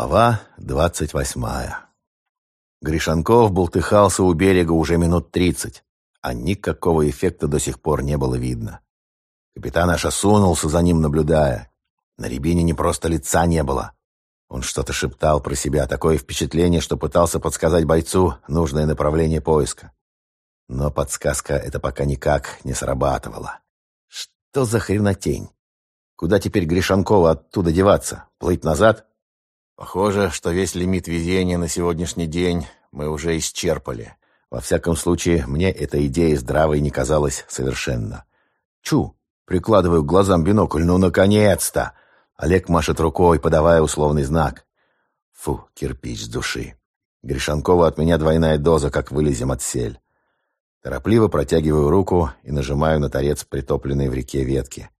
Глава двадцать восьмая. Гришанков болтыхался у берега уже минут тридцать, а никакого эффекта до сих пор не было видно. Капитан аж осунулся за ним, наблюдая. На рябине не просто лица не было. Он что-то шептал про себя, такое впечатление, что пытался подсказать бойцу нужное направление поиска. Но подсказка эта пока никак не срабатывала. Что за хренотень? Куда теперь Гришанкова оттуда деваться? Плыть назад? Похоже, что весь лимит везения на сегодняшний день мы уже исчерпали. Во всяком случае, мне эта идея здравой не казалась совершенно. Чу! Прикладываю к глазам бинокль. Ну, наконец-то! Олег машет рукой, подавая условный знак. Фу, кирпич с души. Гришанкова от меня двойная доза, как вылезем от сель. Торопливо протягиваю руку и нажимаю на торец притопленной в реке ветки.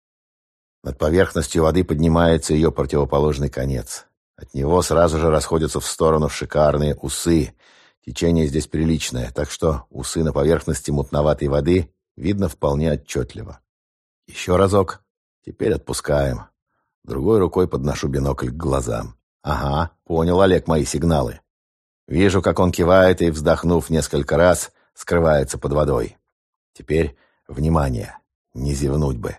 Над поверхностью воды поднимается ее противоположный конец. От него сразу же расходятся в сторону шикарные усы. Течение здесь приличное, так что усы на поверхности мутноватой воды видно вполне отчетливо. Еще разок. Теперь отпускаем. Другой рукой подношу бинокль к глазам. Ага, понял Олег мои сигналы. Вижу, как он кивает и, вздохнув несколько раз, скрывается под водой. Теперь, внимание, не зевнуть бы.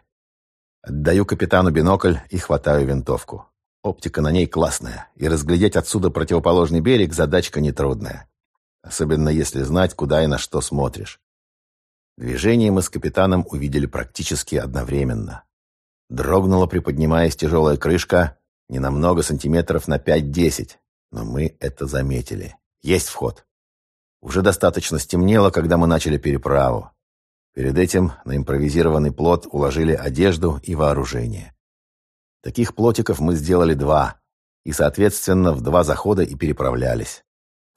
Отдаю капитану бинокль и хватаю винтовку. Оптика на ней классная, и разглядеть отсюда противоположный берег задачка нетрудная. Особенно если знать, куда и на что смотришь. Движение мы с капитаном увидели практически одновременно. Дрогнула, приподнимаясь тяжелая крышка, не на много сантиметров на 5-10, но мы это заметили. Есть вход. Уже достаточно стемнело, когда мы начали переправу. Перед этим на импровизированный плот уложили одежду и вооружение. Таких плотиков мы сделали два, и, соответственно, в два захода и переправлялись.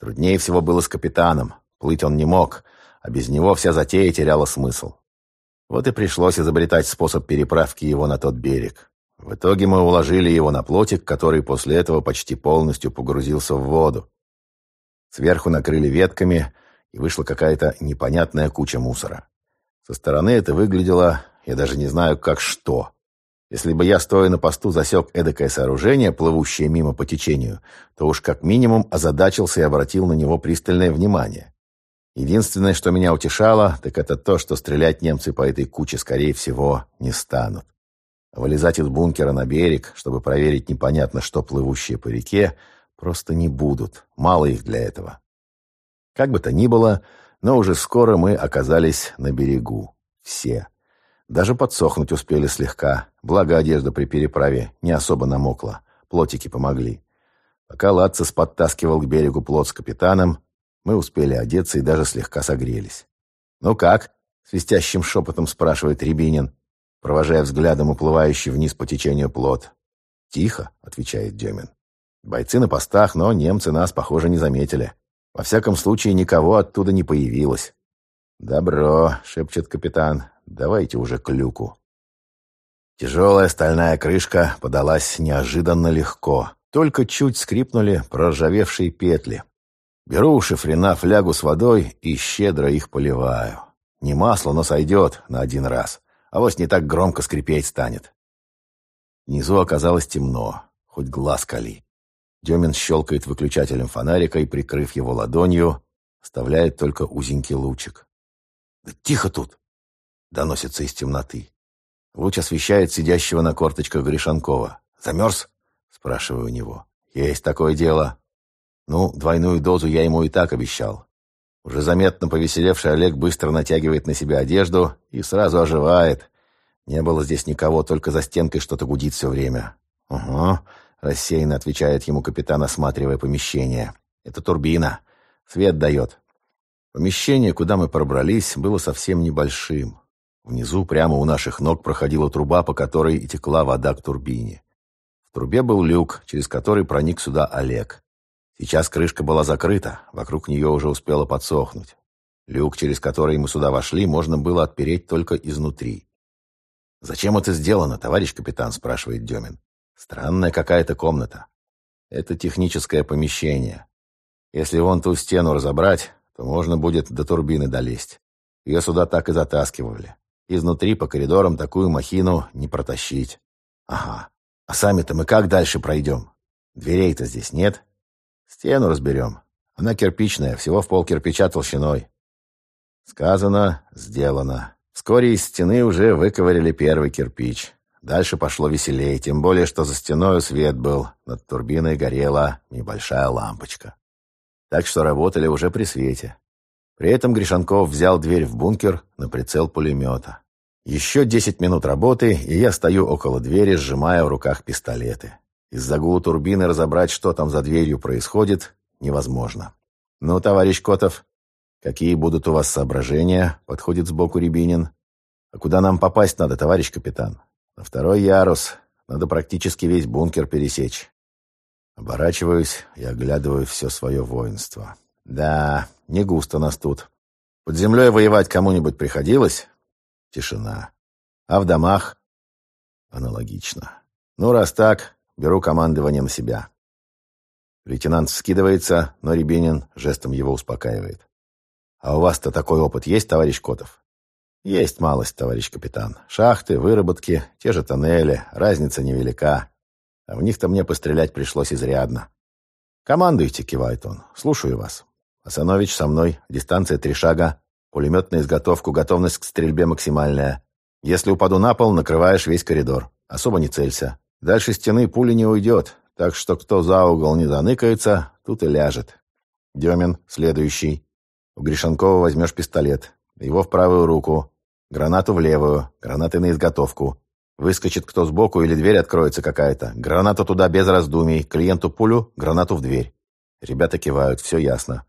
Труднее всего было с капитаном, плыть он не мог, а без него вся затея теряла смысл. Вот и пришлось изобретать способ переправки его на тот берег. В итоге мы уложили его на плотик, который после этого почти полностью погрузился в воду. Сверху накрыли ветками, и вышла какая-то непонятная куча мусора. Со стороны это выглядело, я даже не знаю, как что. Если бы я, стоя на посту, засек эдакое сооружение, плывущее мимо по течению, то уж как минимум озадачился и обратил на него пристальное внимание. Единственное, что меня утешало, так это то, что стрелять немцы по этой куче, скорее всего, не станут. Вылезать из бункера на берег, чтобы проверить непонятно что плывущее по реке, просто не будут. Мало их для этого. Как бы то ни было, но уже скоро мы оказались на берегу. Все. Даже подсохнуть успели слегка, благо одежда при переправе не особо намокла, плотики помогли. Пока Латцес подтаскивал к берегу плот с капитаном, мы успели одеться и даже слегка согрелись. «Ну как?» — свистящим шепотом спрашивает Рябинин, провожая взглядом уплывающий вниз по течению плот. «Тихо», — отвечает Демин. «Бойцы на постах, но немцы нас, похоже, не заметили. Во всяком случае, никого оттуда не появилось». «Добро», — шепчет капитан, Давайте уже к люку. Тяжелая стальная крышка подалась неожиданно легко. Только чуть скрипнули проржавевшие петли. Беру у шифрена флягу с водой и щедро их поливаю. Не масло, но сойдет на один раз. А вот не так громко скрипеть станет. Внизу оказалось темно, хоть глаз кали. Демин щелкает выключателем фонарика и, прикрыв его ладонью, оставляет только узенький лучик. «Да тихо тут!» Доносится из темноты. Луч освещает сидящего на корточках Гришанкова. «Замерз?» — спрашиваю у него. «Есть такое дело». Ну, двойную дозу я ему и так обещал. Уже заметно повеселевший Олег быстро натягивает на себя одежду и сразу оживает. Не было здесь никого, только за стенкой что-то гудит все время. «Угу», — рассеянно отвечает ему капитан, осматривая помещение. «Это турбина. Свет дает». Помещение, куда мы пробрались, было совсем небольшим. Внизу, прямо у наших ног, проходила труба, по которой и текла вода к турбине. В трубе был люк, через который проник сюда Олег. Сейчас крышка была закрыта, вокруг нее уже успело подсохнуть. Люк, через который мы сюда вошли, можно было отпереть только изнутри. «Зачем это сделано, товарищ капитан?» – спрашивает Демин. «Странная какая-то комната. Это техническое помещение. Если вон ту стену разобрать, то можно будет до турбины долезть. Ее сюда так и затаскивали. Изнутри по коридорам такую махину не протащить. Ага. А сами-то мы как дальше пройдем? Дверей-то здесь нет. Стену разберем. Она кирпичная, всего в пол кирпича толщиной. Сказано, сделано. Вскоре из стены уже выковырили первый кирпич. Дальше пошло веселее, тем более, что за стеной свет был. Над турбиной горела небольшая лампочка. Так что работали уже при свете. При этом Гришанков взял дверь в бункер на прицел пулемета. Еще десять минут работы, и я стою около двери, сжимая в руках пистолеты. Из-за гула турбины разобрать, что там за дверью происходит, невозможно. «Ну, товарищ Котов, какие будут у вас соображения?» — подходит сбоку Рябинин. «А куда нам попасть надо, товарищ капитан?» «На второй ярус. Надо практически весь бункер пересечь». Оборачиваюсь и оглядываю все свое воинство. «Да, не густо нас тут. Под землей воевать кому-нибудь приходилось?» Тишина. «А в домах?» Аналогично. «Ну, раз так, Беру командование на себя. Лейтенант скидывается, но Рябинин жестом его успокаивает. «А у вас-то такой опыт есть, товарищ Котов?» «Есть малость, товарищ капитан. Шахты, выработки, те же тоннели, разница невелика. А в них-то мне пострелять пришлось изрядно». «Командуйте», — кивает он. «Слушаю вас». «Асанович со мной. Дистанция три шага. Пулемет на изготовку, готовность к стрельбе максимальная. Если упаду на пол, накрываешь весь коридор. Особо не целься. Дальше стены пули не уйдет, так что кто за угол не заныкается, тут и ляжет. Демин, следующий. У Гришанкова возьмешь пистолет. Его в правую руку. Гранату в левую. Гранаты на изготовку. Выскочит кто сбоку или дверь откроется какая-то. Гранату туда без раздумий. Клиенту пулю, гранату в дверь. Ребята кивают, все ясно.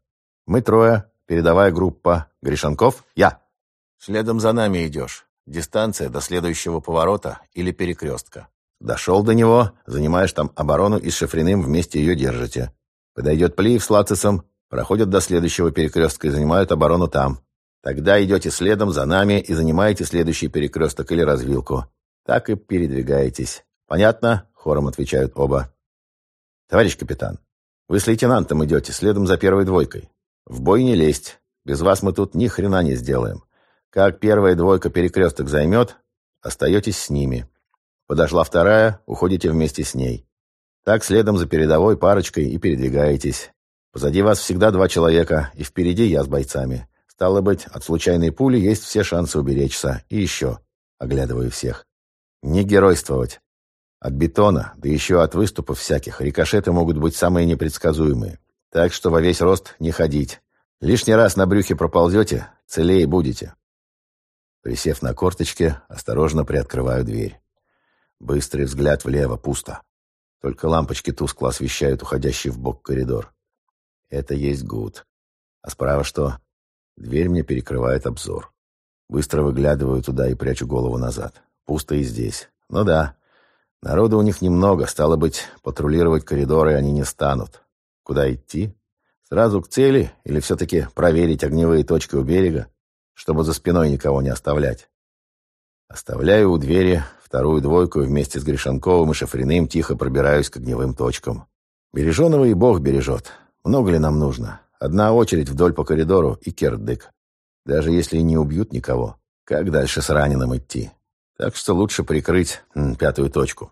Мы трое, передовая группа. Гришанков, я. Следом за нами идешь. Дистанция до следующего поворота или перекрестка. Дошел до него, занимаешь там оборону и с Шифриным вместе ее держите. Подойдет Плиев с Лацисом, проходят до следующего перекрестка и занимают оборону там. Тогда идете следом за нами и занимаете следующий перекресток или развилку. Так и передвигаетесь. Понятно? Хором отвечают оба. Товарищ капитан, вы с лейтенантом идете следом за первой двойкой. В бой не лезть. Без вас мы тут ни хрена не сделаем. Как первая двойка перекресток займет, остаетесь с ними. Подошла вторая, уходите вместе с ней. Так следом за передовой парочкой и передвигаетесь. Позади вас всегда два человека, и впереди я с бойцами. Стало быть, от случайной пули есть все шансы уберечься. И еще, оглядываю всех, не геройствовать. От бетона, да еще от выступов всяких, рикошеты могут быть самые непредсказуемые. Так что во весь рост не ходить. Лишний раз на брюхе проползете, целее будете. Присев на корточки, осторожно приоткрываю дверь. Быстрый взгляд влево, пусто. Только лампочки тускло освещают уходящий в бок коридор. Это есть гуд. А справа что? Дверь мне перекрывает обзор. Быстро выглядываю туда и прячу голову назад. Пусто и здесь. Ну да, народа у них немного, стало быть, патрулировать коридоры они не станут. Куда идти? Сразу к цели или все-таки проверить огневые точки у берега, чтобы за спиной никого не оставлять? Оставляю у двери вторую двойку и вместе с Гришанковым и Шафриным тихо пробираюсь к огневым точкам. Береженого и Бог бережет. Много ли нам нужно? Одна очередь вдоль по коридору и кердык. Даже если не убьют никого, как дальше с раненым идти? Так что лучше прикрыть м, пятую точку.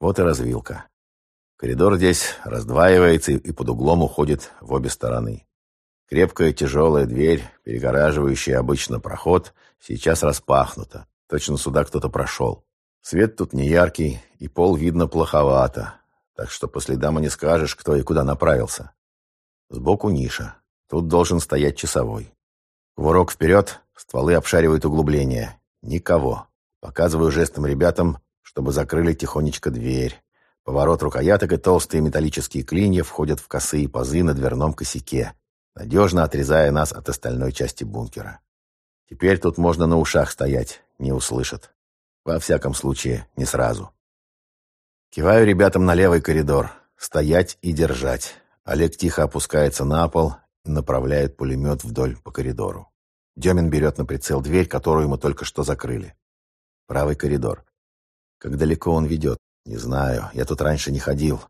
Вот и развилка. Коридор здесь раздваивается и под углом уходит в обе стороны. Крепкая тяжелая дверь, перегораживающая обычно проход, сейчас распахнута. Точно сюда кто-то прошел. Свет тут не яркий, и пол видно плоховато, так что по следам и не скажешь, кто и куда направился. Сбоку ниша. Тут должен стоять часовой. Кувырок вперед, стволы обшаривают углубление. Никого. Показываю жестом ребятам, чтобы закрыли тихонечко дверь. Поворот рукояток и толстые металлические клинья входят в косые пазы на дверном косяке, надежно отрезая нас от остальной части бункера. Теперь тут можно на ушах стоять, не услышат. Во всяком случае, не сразу. Киваю ребятам на левый коридор. Стоять и держать. Олег тихо опускается на пол и направляет пулемет вдоль по коридору. Демин берет на прицел дверь, которую мы только что закрыли. Правый коридор. Как далеко он ведет? Не знаю, я тут раньше не ходил.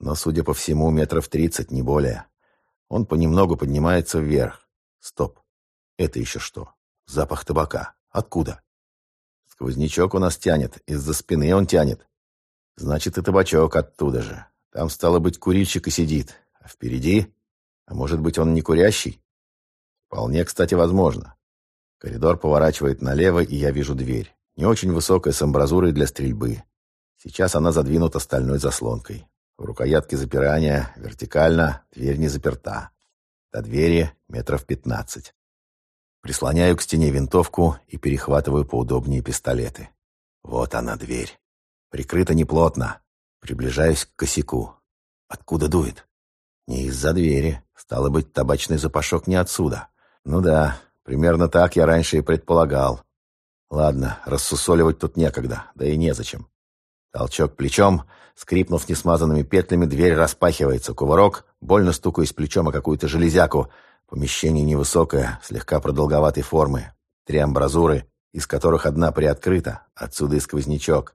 Но, судя по всему, метров тридцать, не более. Он понемногу поднимается вверх. Стоп. Это еще что? Запах табака. Откуда? Сквознячок у нас тянет, из-за спины он тянет. Значит, и табачок оттуда же. Там, стало быть, курильщик и сидит. А впереди? А может быть, он не курящий? Вполне, кстати, возможно. Коридор поворачивает налево, и я вижу дверь. Не очень высокая, с амбразурой для стрельбы. Сейчас она задвинута стальной заслонкой. В рукоятке запирания вертикально, дверь не заперта. До двери метров пятнадцать. Прислоняю к стене винтовку и перехватываю поудобнее пистолеты. Вот она, дверь. Прикрыта неплотно. Приближаюсь к косяку. Откуда дует? Не из-за двери. Стало быть, табачный запашок не отсюда. Ну да, примерно так я раньше и предполагал. Ладно, рассусоливать тут некогда, да и незачем. Толчок плечом, скрипнув несмазанными петлями, дверь распахивается. Кувырок, больно стукаясь плечом о какую-то железяку. Помещение невысокое, слегка продолговатой формы. Три амбразуры, из которых одна приоткрыта, отсюда и сквознячок.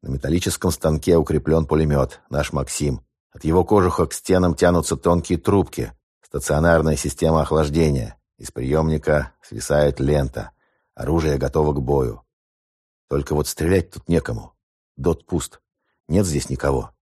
На металлическом станке укреплен пулемет, наш «Максим». От его кожуха к стенам тянутся тонкие трубки. Стационарная система охлаждения. Из приемника свисает лента. Оружие готово к бою. Только вот стрелять тут некому. Дот пуст. Нет здесь никого.